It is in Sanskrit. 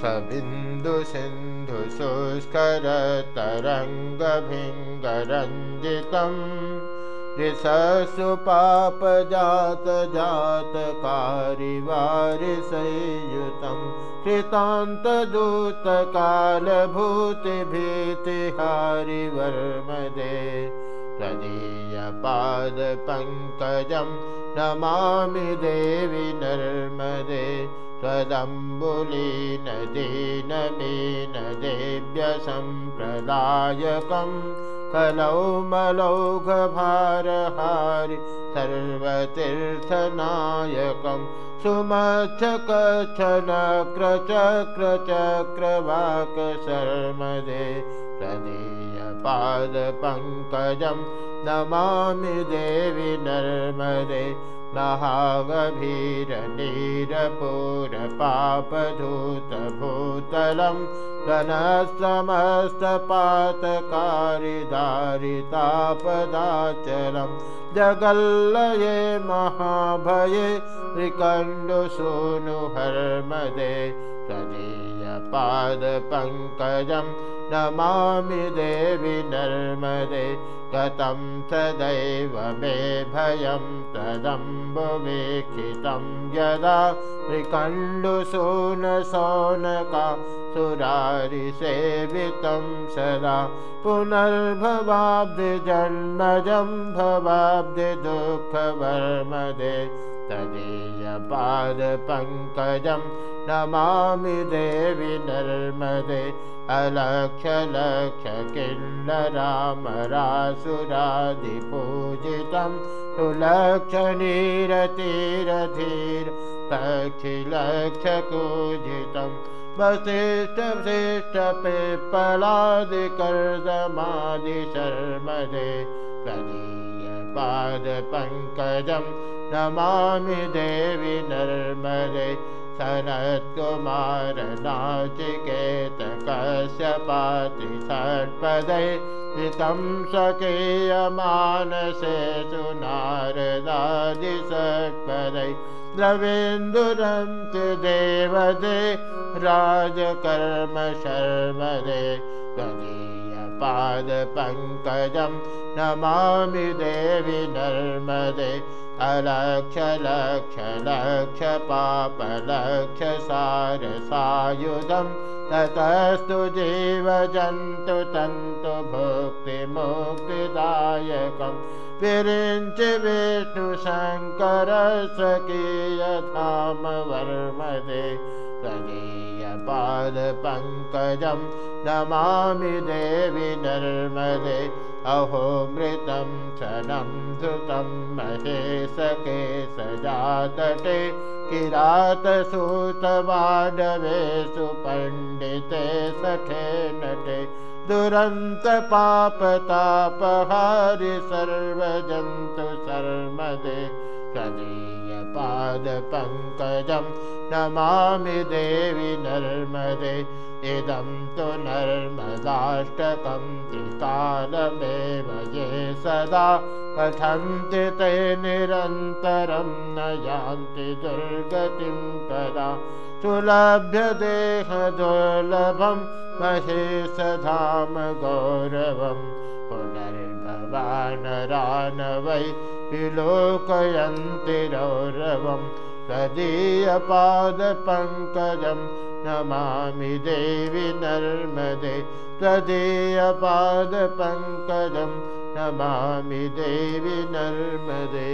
सबिन्दुसिन्धुशुष्करतरङ्गभिङ्गरञ्जितम् ऋषसु पापजात जातकारिवारिसंयुतं कृतान्तदूतकालभूतिभीतिहारिवर्मदे तदीयपादपङ्कजं नमामि देवि नर्मदे त्वदम्बुलीनदीनमीनदेव्यसम्प्रदायकं कलौ मलौघभारहारि सर्वतीर्थनायकं सुमच्छकच्छनक्रचक्रचक्रवाकशर्मदे तदीयपादपङ्कजं नमामि देवि नर्मदे महागभीरनीरपूरपापधूतभूतलं गनसमस्तपातकारिदारितापदाचलं जगल्लये महाभये त्रिकण्डुसूनुहर्मदे तदीयपादपङ्कजं नमामि देवि नर्मदे गतं सदैव मे भयं तदम्बुवीक्षितं यदा त्रिकण्डुसूनसौनका सुरारिसेवितं सदा। पुनर्भवाब्धिजन्मजं भवाब्धिदुःखवर्मदे तदीयपादपङ्कजं नमामि देवि नर्मदे। अलक्ष लक्ष किल्लरामरासुरादिपूजितं सुलक्षणीरतीरधीर पक्षिलक्षकूजितं वसिष्ठशिष्टपिप्पलादिकर्दमादिशर्मदे कदीयपादपङ्कजं नमामि देवि नर्मदे सनत्कुमारनाचिकेतकस्य पाति षट्पदै हितं स्वकीयमानसे सुनारदादिषट्पदै द्रवेन्दुरं तु देवदे राजकर्म शर्मदे त्वदीयपादपङ्कजं नमामि देवि नर्मदे। अलक्ष लक्ष लक्ष पाप लक्ष सारसायुधं ततस्तु जीवजन्तु तन्तु भुक्तिमुक्तिदायकं। विरिञ्च विष्णुशङ्करस्वकीयधामवर्मदे तदीयपादपङ्कजं नमामि देवि नर्मदे। अहो मृतं क्षणं धृतं महेशके सजातटे किरातसूतवाडवेषु पण्डिते सखे नटे। दुरन्तपापतापहारि सर्वजन्तु शर्मदे कदीयपादपङ्कजं नमामि देवि नर्मदे। इदं तु नर्मदाष्टकं त्रिकालमेव ये सदा पठन्ति ते निरन्तरं न यान्ति दुर्गतिं कदा सुलभ्यदेहदुर्लभं महेशधाम गौरवं पुनर्भवानरान वै विलोकयन्ति रौरवं तदीयपादपङ्कजं नमामि देवि नर्मदे तदीयपादपङ्कजं नमामि देवि नर्मदे